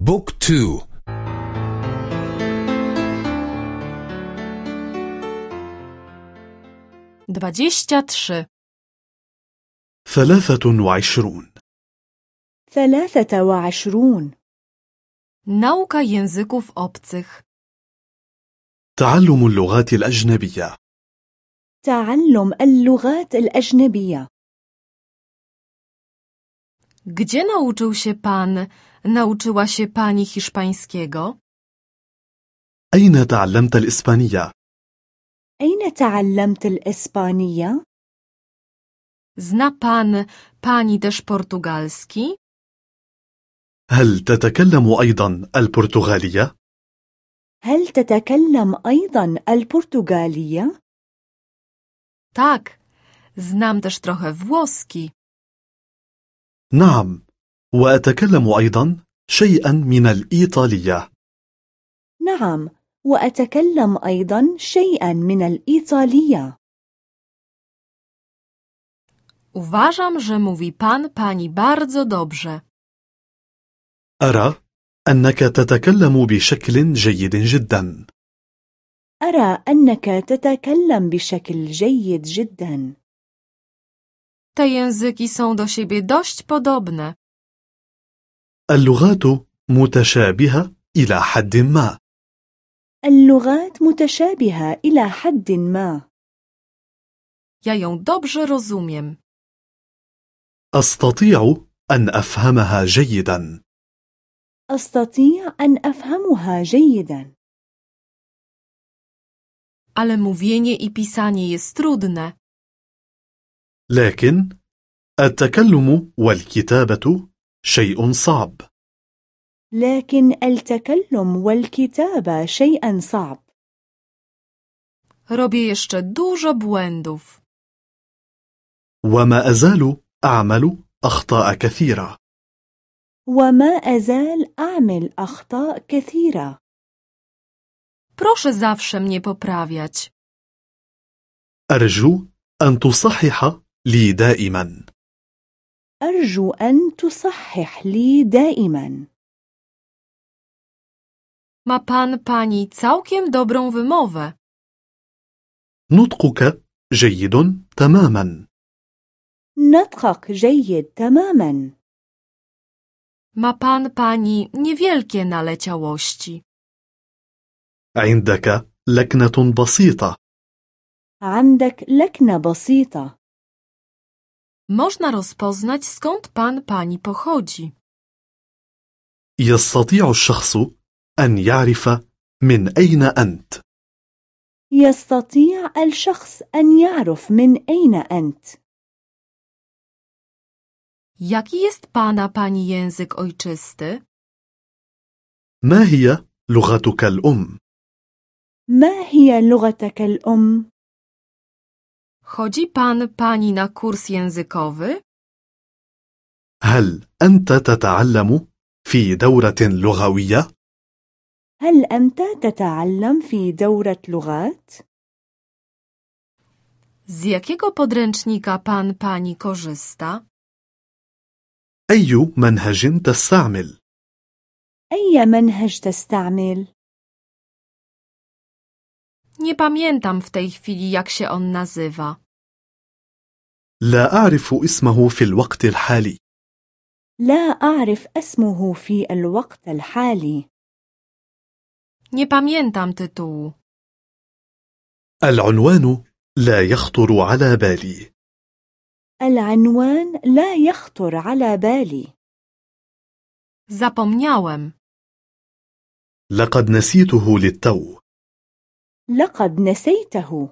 بوك تو. dwadzieścia trzy, ثلاثة وعشرون. ثلاثة وعشرون. Nauka języków obcych, تعلم اللغات الأجنبية. تعلم اللغات الأجنبية. Gdzie nauczył się pan, nauczyła się pani hiszpańskiego? أين تعلمت الإسبانية؟ أين تعلمت الإسبانية؟ Zna pan, pani też portugalski? هل تتكلم أيضا البرتغالية؟ هل تتكلم أيضا البرتغالية؟ Tak, znam też trochę włoski. نعم وأتكلم أيضا شيئا من الإيطالية نعم وأتكلم أيضا شيئا من الإيطالية Uważam, że mówi pan, pani bardzo dobrze. أرى أنك تتكلم بشكل جيد جدا أرى أنك تتكلم بشكل جيد جدا Te języki są do siebie dość podobne. اللغات متشابهة إلى حد ما اللغات متشابهة إلى حد ما Ja ją dobrze rozumiem. أستطيع أن أفهمها جيدا أستطيع أن أفهمها جيدا Ale mówienie i pisanie jest trudne. لكن التكلم والكتابة شيء صعب. لكن التكلم والكتابة شيء صعب. Robię jeszcze dużo błędów. وما أزال أعمل أخطاء كثيرة. وما أزال أعمل أخطاء كثيرة. Proszę zawsze mnie poprawiać. أرجو أن تصحح لي دائما. أرجو أن تصحح لي دائما. Ma pan, pani całkiem dobrą wymowę. نطقك جيد تماما. نطقك جيد تماما. Ma pan, pani niewielkie naleciałości. عندك لكنة بسيطة. عندك لكنة بسيطة. Można rozpoznać skąd pan, pani pochodzi. يستطيع الشخص أن يعرف من أين أنت يستطيع الشخص أن يعرف من أين أنت Jaki jest pana, pani język ojczysty? ما هي لغتك الأم؟ ما هي لغتك الأم؟ Chodzi pan, pani na kurs językowy? هل أنت تتعلم في دورة لغوية؟ هل أنت تتعلم في دورة لغات؟ Z jakiego podręcznika pan, pani korzysta? أي منهج تستعمل؟ أي منهج تستعمل؟ Nie pamiętam w tej chwili, jak się on nazywa. لا أعرف اسمه في الوقت الحالي لا أعرف اسمه في الوقت الحالي Nie pamiętam tytułu. العنوان لا يخطر على بالي العنوان لا يخطر على بالي Zapomniałem. لقد نسيته للتو لقد نسيته.